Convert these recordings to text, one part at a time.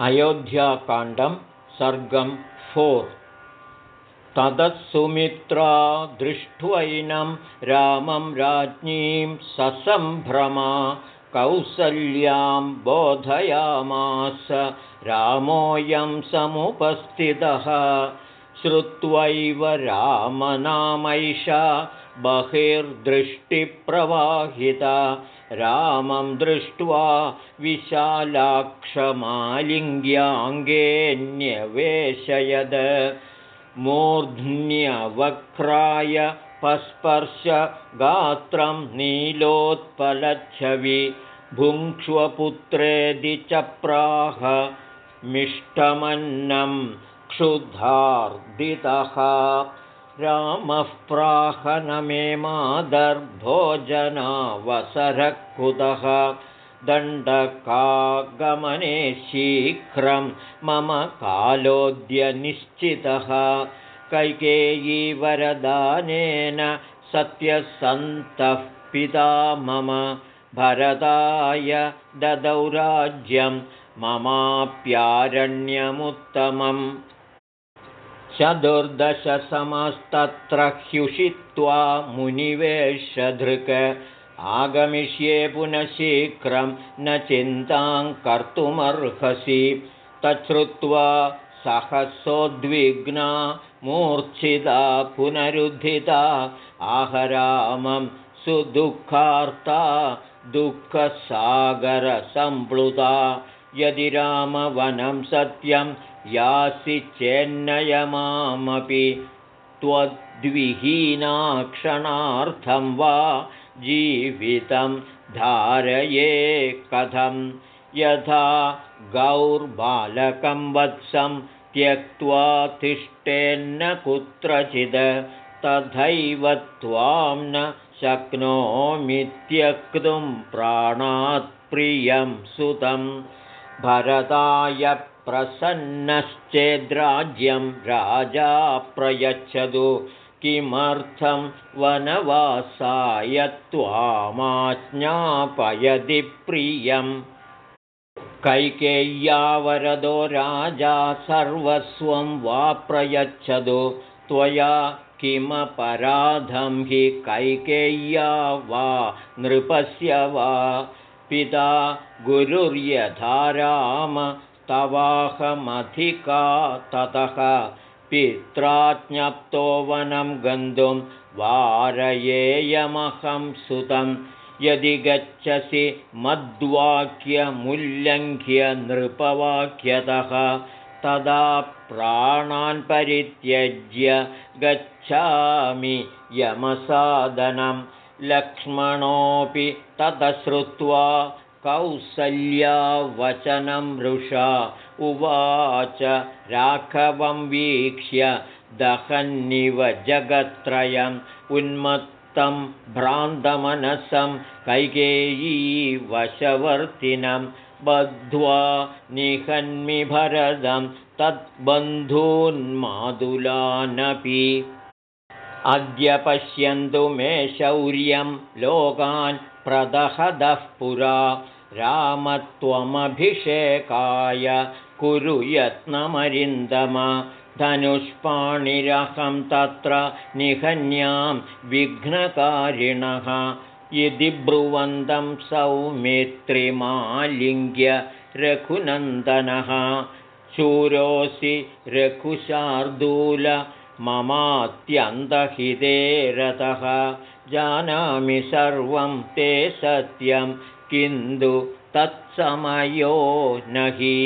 अयोध्याकाण्डं सर्गं four. ततः सुमित्रा दृष्ट्वैनं रामं राज्ञीं ससम्भ्रमा कौसल्यां बोधयामास रामोऽयं समुपस्थितः। श्रुत्वैव रामनामैषा बहिर्दृष्टिप्रवाहिता रामं दृष्ट्वा विशालाक्षमालिङ्ग्याङ्गेऽन्यवेशयद। मूर्ध्न्यवक्राय पस्पर्श गात्रं नीलोत्पलच्छवि भुङ्क्ष्वपुत्रेदि च प्राह मिष्टमन्नं क्षुधार्दितः रामः प्राह न मे मादर्भोजनावसरः कुतः दण्डकागमने शीघ्रं मम कालोऽद्यनिश्चितः कैकेयीवरदानेन सत्यसन्तः पिता मम। भरताय ददौराज्यं ममाप्यारण्यमुत्तमम् चतुर्दशसमस्तत्र ह्युषित्वा मुनिवेशधृक् आगमिष्ये पुनः शीघ्रं न चिन्तां कर्तुमर्हसि। तच्छ्रुत्वा सहसोद्विग्ना मूर्च्छिता पुनरुद्धिता आहरामं सुदुःखार्ता दुःखसागरसम्प्लुता यदि रामवनं सत्यं यासि चेन्नयमामपि त्वद्विहीनाक्षणार्थं वा जीवितं धारये कथं? यथा गौर्बालकं वत्सं त्यक्त्वा तिष्ठेन्न कुत्रचित् तथैव त्वां न शक्नोमि त्यक्तुं प्राणात्प्रियं सुतं। भरताय प्रसन्नश्चेद्राज्यं राजा प्रयच्छतु। किमर्थं वनवासाय त्वामाज्ञापयति प्रियम्? कैकेय्यावरदो राजा सर्वस्वं वा प्रयच्छतु। त्वया किमपराधं हि कैकेय्या वा नृपस्य वा? पिता गुरुर्यथा राम तवाहमधिका ततः पित्राज्ञप्तो वनं गन्तुं वारयेयमहं सुतं। यदि गच्छसि मद्वाक्यमुल्लङ्घ्य नृपवाक्यतः तदा प्राणान् परित्यज्य गच्छामि यमसादनं लक्ष्मणोऽपि ततश्रुत्वा कौसल्यावचनं वृषा उवाच राघवं वीक्ष्य दहन्निव जगत्त्रयम् उन्मत्तं भ्रान्तमनसं कैकेयीवशवर्तिनं बद्ध्वा निहन्मि भरदं तद्बन्धून्मादुलानपि। अद्य पश्यन्तु मे शौर्यं लोकान् प्रदहदः पुरा। रामत्वमभिषेकाय कुरु यत्नमरिन्दम। धनुष्पाणिरहं तत्र निहन्यां विघ्नकारिणः। यदि ब्रुवन्तं सौमित्रिमालिङ्ग्य रघुनन्दनः। शूरोऽसि रघुशार्दूल ममात्यन्तहिते रतः जानामि सर्वं ते सत्यं किन्तु तत्समयो न हि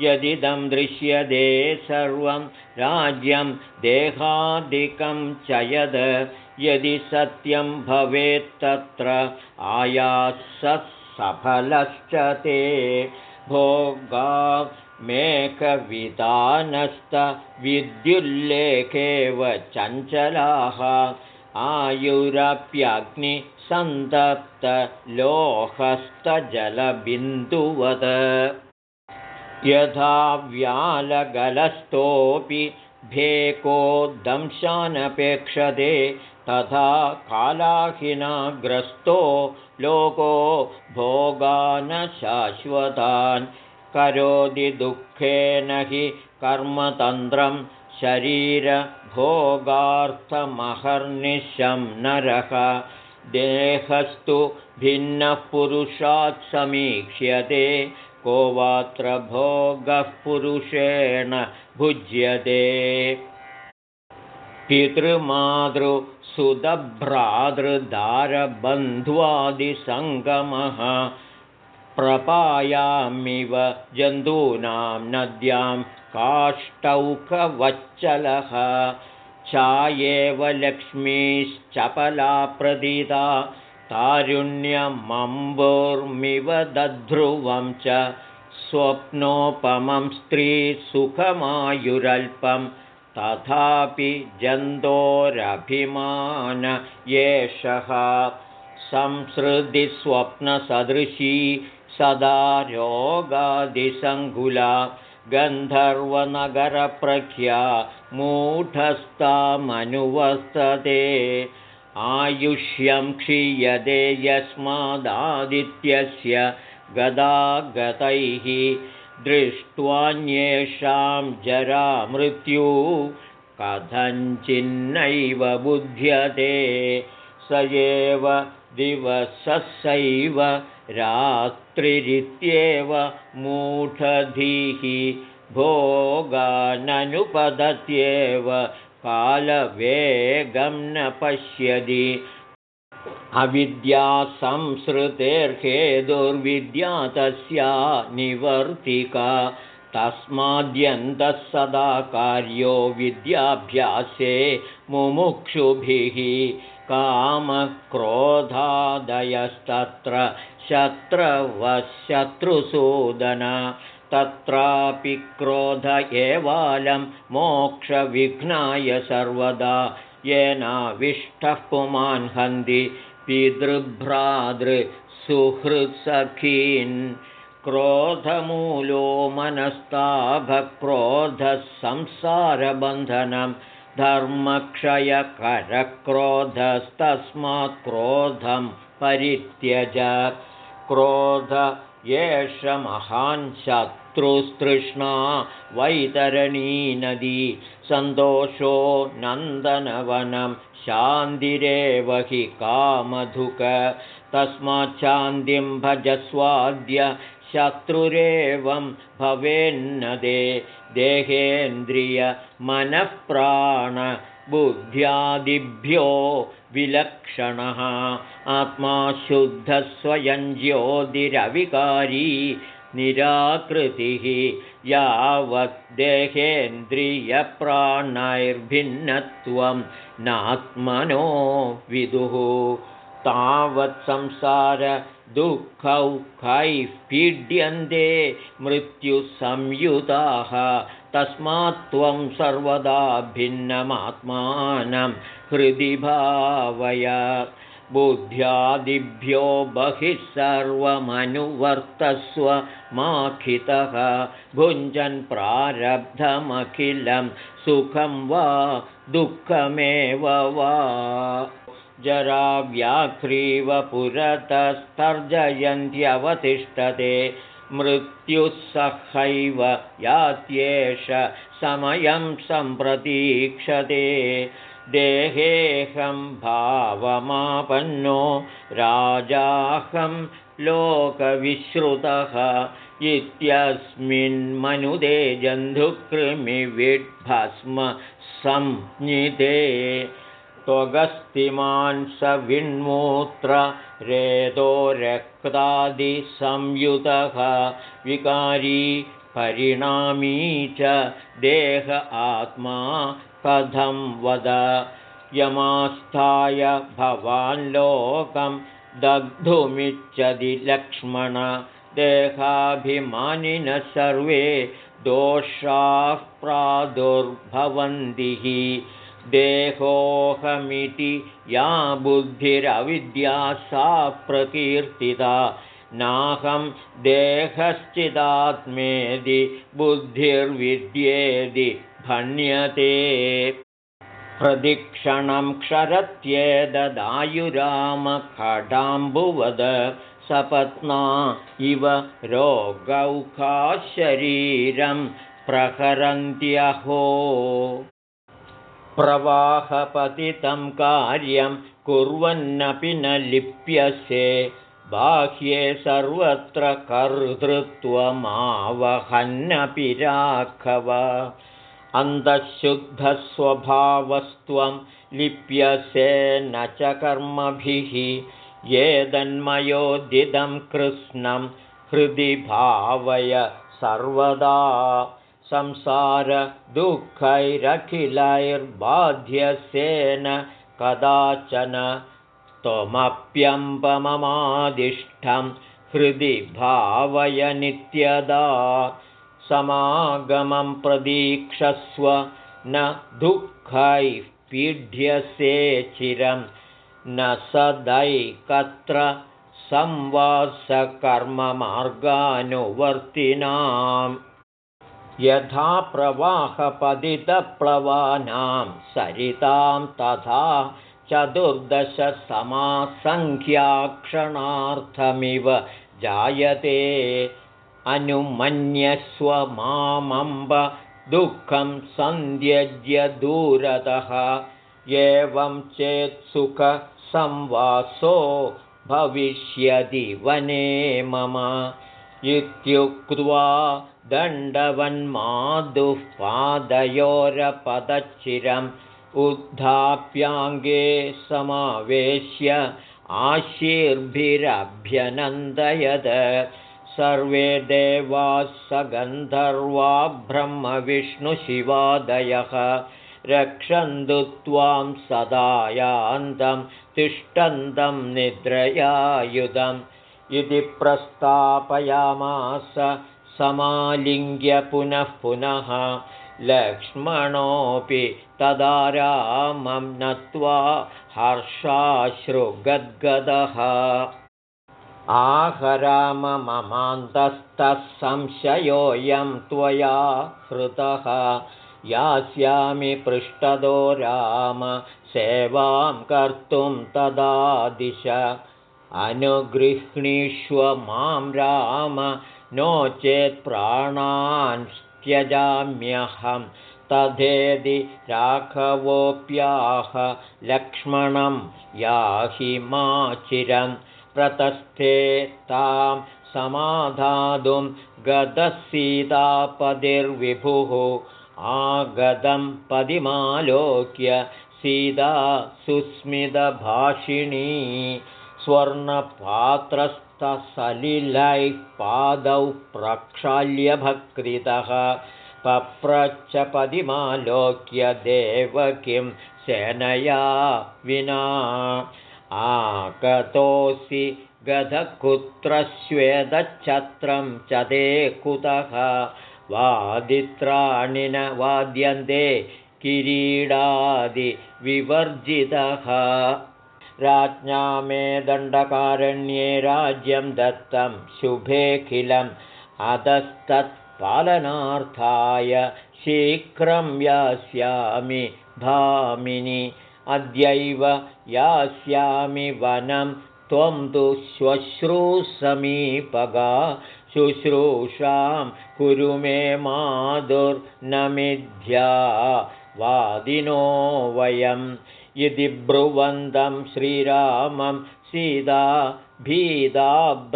यदिदं दृश्यते सर्वं राज्यं देहादिकं च यद् यदि सत्यं भवेत्तत्र आयासफलश्च ते। भोगा मेकविधानस्तविद्युल्लेखेव चञ्चलाः आयुरप्यग्निसन्तप्तलोहस्तजलबिन्दुवत् यथा व्यालगलस्थोऽपि भेको दंशानपेक्षते तथा कालाहिनाग्रस्तो लोको भोगान् शाश्वतान् करोति दुःखेन हि कर्मतन्त्रं शरीरभोगार्थमहर्निशं नरः। देहस्तु भिन्नः पुरुषात् समीक्ष्यते को वात्र भोगः पुरुषेण भुज्यते। पितृमातृसुतभ्रातृदारबन्ध्वादिसङ्गमः प्रपायामिव जन्तूनां नद्यां काष्ठौकवच्चलः चायेव लक्ष्मीश्चपला प्रदिता तारुण्यमम्बुर्मिव दध्रुवं च स्वप्नोपमं स्त्रीसुखमायुरल्पं तथापि जन्तोरभिमान एषः संसृतिस्वप्नसदृशी सदा रोगादिसङ्कुला गन्धर्वनगरप्रख्या मूढस्तामनुवर्तते आयुष्यं क्षीयते यस्मादादित्यस्य गदागतैः दृष्ट्वान्येषां जरामृत्यु कथञ्चिन्नैव बुध्यते। स एव दिवसस्यैव रात्रिरित्येव मूढधीः भोगाननुपदत्येव कालवेगं न पश्यति। अविद्यासंसृतेर्हेदुर्विद्या तस्या निवर्तिका तस्माद्यन्तः सदा कार्यो विद्याभ्यासे मुमुक्षुभिः कामक्रोधादयस्तत्र शत्रवशत्रुसूदन। तत्रापि क्रोध एवालं मोक्षविघ्नाय सर्वदा। येनाविष्टः पुमान् हन्ति पितृभ्रातृसुहृत्सखीन्। क्रोधमूलो मनस्ताभक्रोधः संसारबन्धनं धर्मक्षयकरक्रोधस्तस्मात् क्रोधं परित्यज। क्रोध एष महान् शत्रुस्तृष्णा वैतरणीनदी सन्तोषो नन्दनवनं शान्तिरेव हि कामधुक। तस्माच्छान्तिं भजस्वाद्य शत्रुरेवं भवेन्नदे देहेन्द्रियमनःप्राणबुद्ध्यादिभ्यो विलक्षणः आत्मा शुद्धस्वयं ज्योतिरविकारी निराकृतिः यावद्देहेन्द्रियप्राणैर्भिन्नत्वं नात्मनो विदुः तावत्संसारदुःखौखैः पीड्यन्ते मृत्युसंयुताः। तस्मात् त्वं सर्वदा भिन्नमात्मानं हृदि भावय। बुद्ध्यादिभ्यो बहिः सर्वमनुवर्तस्व माखितः। भुञ्जन् प्रारब्धमखिलं सुखं वा दुःखमेव वा जराव्याघ्रीव पुरतस्तर्जयन्त्यवतिष्ठते। मृत्युः सहैव यात्येष समयं सम्प्रतीक्षते। देहेऽहं भावमापन्नो राजाहं लोकविश्रुतः। इत्यस्मिन्मनुदे जन्धुकृमिविड्भस्म संज्ञिते त्वगस्तिमान् स विन्मूत्र रेदो रक्तादिसंयुतः विकारी परिणामी च देह आत्मा कथं वद? यमास्थाय भवान् लोकं दग्धुमिच्छति लक्ष्मण। देहाभिमानिनः सर्वे दोषाः प्रादुर्भवन्तिः देहोऽहमिति या बुद्धिरविद्या सा प्रकीर्तिता। नाहं देहश्चिदात्मेदि बुद्धिर्विद्येदि भण्यते प्रदिक्षणं क्षरत्येददायुरामखडाम्बुवद सपत्ना इव रोगौकाशरीरं प्रहरन्त्यहो प्रवाहपतितं कार्यं कुर्वन्नपि न लिप्यसे। बाह्ये सर्वत्र कर्तृत्वमावहन्नपि राघव। अन्तःशुद्धस्वभावस्त्वं लिप्यसे न च कर्मभिः। ये दन्मयोदिदं कृष्णं हृदि भावय सर्वदा संसारदुःखैरखिलैर्बाध्यसेन कदाचन त्वमप्यम्बममादिष्ठं हृदि भावय नित्यदा समागमं प्रदीक्षस्व न दुःखैः पीड्यसे चिरं न सदैकत्र संवासकर्ममार्गानुवर्तिनाम् यथा प्रवाहपतितप्लवानां सरितां तथा चतुर्दशसमासङ्ख्याक्षणार्थमिव जायते। अनुमन्यस्व मामम्ब दुःखं सन्ध्यज्य दूरतः। एवं चेत्सुखसंवासो भविष्यति वने मम। इत्युक्त्वा दण्डवन्मादुः पादयोरपदच्चिरम् उद्धाप्याङ्गे समावेश्य आशीर्भिरभ्यनन्दयद। सर्वे देवाः स गन्धर्वा ब्रह्मविष्णुशिवादयः। रक्षन्तु त्वां सदायान्तं तिष्ठन्तं निद्रयायुधम्। इति प्रस्तापयामास समालिङ्ग्य पुनः पुनः लक्ष्मणोऽपि तदा रामं नत्वा हर्षाश्रुगद्गदः। आहरामममान्तस्तः संशयोऽयं त्वया हृतः। यास्यामि पृष्ठदो राम सेवां कर्तुं तदा दिश अनुगृह्णीष्व मां राम नो चेत् प्राणान् त्यजाम्यहं। तथेदि राघवोऽप्याह लक्ष्मणं याहि माचिरं। प्रतस्थे तां समाधातुं गतसीतापतिर्विभुः। आगतं पदिमालोक्य सीता सुस्मितभाषिणी स्वर्णपात्रस्थसलिलैः पादौ प्रक्षाल्यभकृतः। पप्रच्छ पदिमालोक्य देवकिं सेनया विना। आगतोऽसि गधकुत्रश्वेदच्छत्रं च ते कुतः? वादित्राणि न वाद्यन्ते किरीडादिविवर्जितः राज्ञा मे दण्डकारण्ये राज्यं दत्तं शुभेऽखिलम् अधस्तत्पालनार्थाय शीघ्रं यास्यामि भामिनि। अद्यैव यास्यामि वनं त्वं तु श्वश्रूसमीपगा। शुश्रूषां कुरु मे माधुर्नमिध्या। वादिनो वयम् यदि ब्रुवन्तं श्रीरामं सीता भीदाब्रवीद्वचः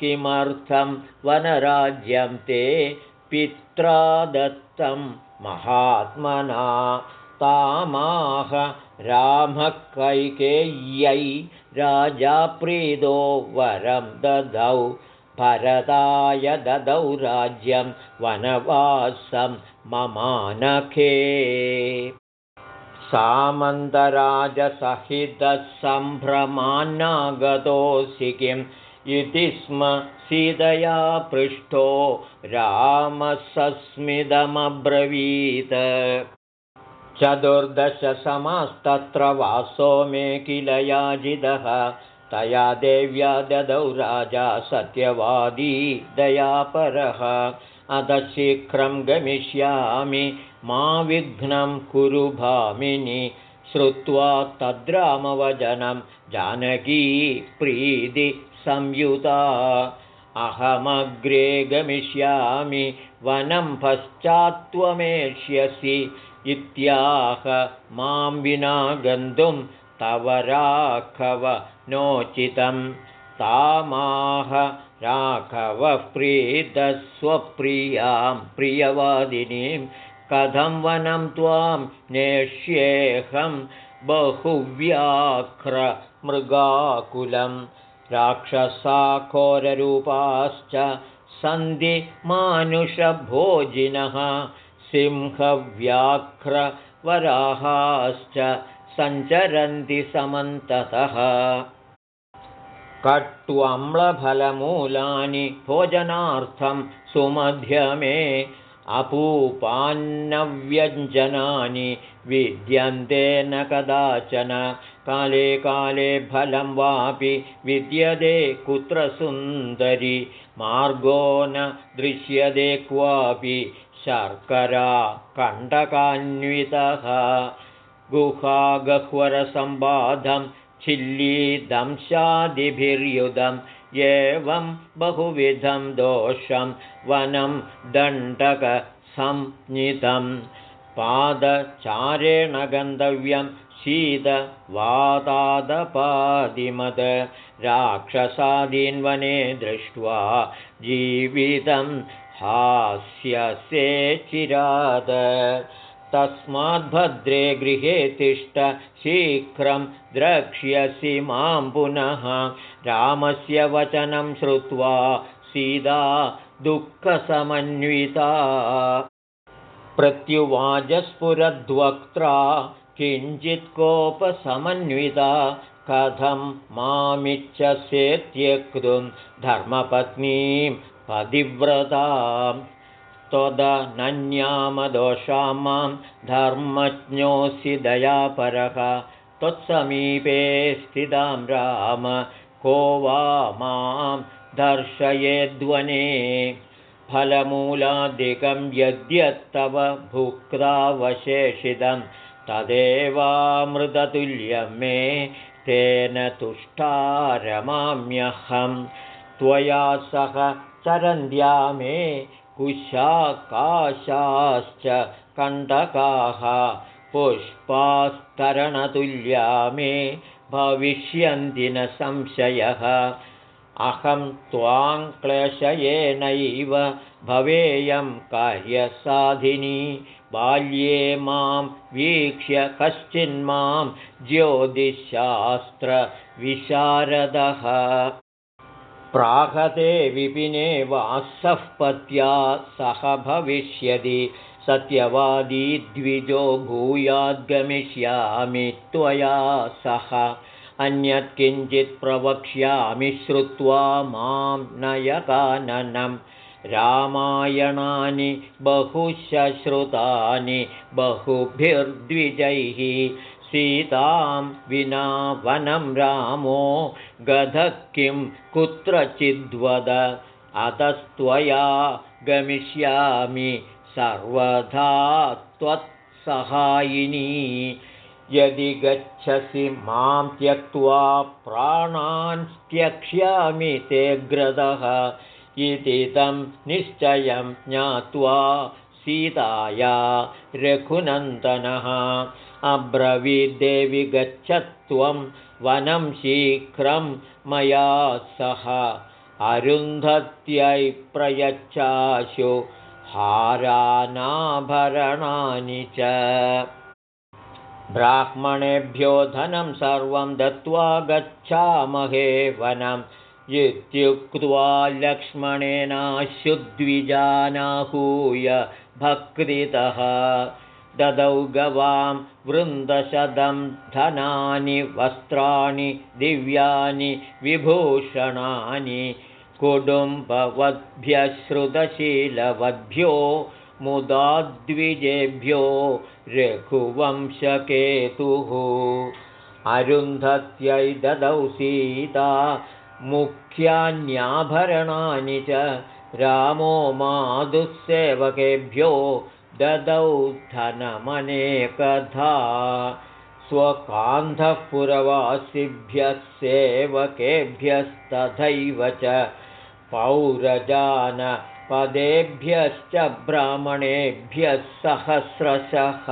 किमर्थं वनराज्यं ते पित्रा दत्तं महात्मना? तामाह रामः कैकेय्यै राजा प्रीदो वरं ददौ भरताय ददौ राज्यं वनवासं ममानखे सामन्तराजसहितसम्भ्रमान्नागतोऽसि किम्? इति स्म सीतया पृष्ठो रामसस्मिदमब्रवीत्। चतुर्दशसमास्तत्र वासो मे किल याजिदः तया देव्या ददौ राजा सत्यवादी दयापरः। अतः शीघ्रं गमिष्यामि मा विघ्नं कुरु भामिनि श्रुत्वा तद्रामवचनं जानकी प्रीतिसंयुता अहमग्रे गमिष्यामि वनं पश्चात्त्वमेष्यसि इत्याह मां विना गन्तुं तव राघव नोचितं। तामाह राघवः प्रीतस्वप्रियां प्रियवादिनीं कथं वनं त्वां नेष्येऽहं बहुव्याघ्रमृगाकुलं। राक्षसाखोररूपाश्च सन्धि मानुषभोजिनः सिंहव्याघ्रवराहाश्च सञ्चरन्ति समन्ततः। कट्वम्लफलमूलानि भोजनार्थं सुमध्यमे अपूपान्नव्यञ्जनानि विद्यन्ते न कदाचन। काले काले फलं वापि विद्यते कुत्र सुन्दरि। मार्गो न दृश्यते क्वापि शर्करा कण्टकान्वितः। गुहागह्वरसम्बाधं छिल्लीदंशादिभिर्युधम् एवं बहुविधं दोषं वनं दण्डकसंज्ञितं पादचारेण गन्तव्यं शीतवातादपादिमद राक्षसादीन्वने दृष्ट्वा जीवितं हास्यसे चिराद तस्माद्भद्रे गृहे तिष्ठ शीघ्रं द्रक्ष्यसि मां पुनः। रामस्य वचनं श्रुत्वा सीता दुःखसमन्विता। प्रत्युवाचस्फुरद्वक्त्रा किञ्चित् कोपसमन्विता कथं मामिच्छसे त्यक्तुं धर्मपत्नीं पतिव्रताम् त्वदनन्यामदोषां मां धर्मज्ञोऽसि दयापरः त्वत्समीपे स्थितां राम को वा मां दर्शयेद्वने फलमूलादिकं यद्यत्तव भुक्तावशेषितं तदेवामृततुल्यं मे तेन तुष्टा रमाम्यहं त्वया सह चरन्द्या मे कुशाकाशाश्च कण्टकाः पुष्पास्तरणतुल्या मे भविष्यन्ति न संशयः। अहं त्वां क्लेशयेनैव भवेयं कार्यसाधिनी। बाल्ये मां वीक्ष्य कश्चिन्मां ज्योतिश्शास्त्रविशारदः प्राहते विपिने वासः पत्या सह भविष्यति। सत्यवादी द्विजो भूयाद्गमिष्यामि त्वया सह। अन्यत् किञ्चित् प्रवक्ष्यामि श्रुत्वा मां नयकाननं रामायणानि बहुश्रुतानि बहुभिर्द्विजैः सीतां विना वनं रामो गधः किं कुत्रचिद्वद? अतस्त्वया गमिष्यामि सर्वथा त्वत्सहायिनी यदि गच्छसि मां त्यक्त्वा प्राणान् त्यक्ष्यामि ते ग्रदः। इति तं निश्चयं ज्ञात्वा सीताया रघुनन्दनः अब्रवीद्देवि गच्छत्वं वनं शीघ्रं मया सह। अरुन्धत्यै प्रयच्छाशु हारानाभरणानि च। ब्राह्मणेभ्यो धनं सर्वं दत्त्वा गच्छामहे वनम् इत्युक्त्वा लक्ष्मणेनाशुद्विजानाहूय भक्तितः ददौ गवां वृन्दशतं धनानि वस्त्राणि दिव्यानि विभूषणानि कुटुम्बवद्भ्यश्रुतशीलवद्भ्यो मुदाद्विजेभ्यो रघुवंशकेतुः। अरुन्धत्यै ददौ सीता मुख्यान्याभरणानि च रामो माधुसेवकेभ्यो ददौ धनमनेकधा स्वकान्धः पुरवासिभ्यः सेवकेभ्यस्तथैव च पौरजानपदेभ्यश्च ब्राह्मणेभ्यः सहस्रशः।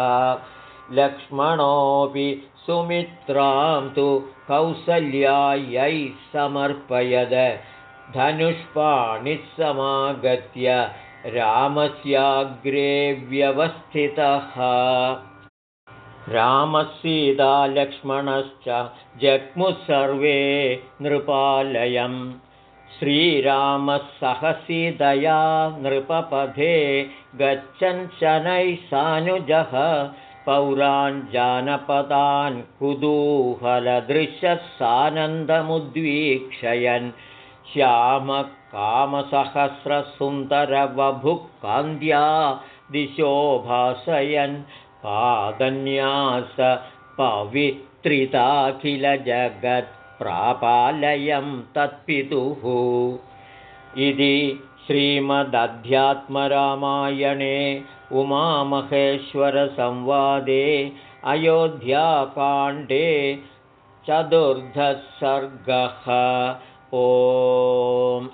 लक्ष्मणोऽपि सुमित्रां तु कौसल्यायै समर्पयद। धनुष्पाणिः समागत्य रामस्याग्रे व्यवस्थितः। रामसीतालक्ष्मणश्च जग्मुः सर्वे नृपालयम्। श्रीरामः सहसीतया नृपपथे गच्छन् शनैः सानुजः। पौरान् जानपदान् कुतूहलदृश्यः सानन्दमुद्वीक्षयन्। श्यामः कामसहस्रसुन्दरवभुः कान्द्या दिशो भासयन् पादन्यास पवित्रिताखिलजगत्प्रापालयं तत्पितुः इति श्रीमदध्यात्मरामायणे उमामहेश्वरसंवादे अयोध्याकाण्डे चतुर्धः सर्गः ओम्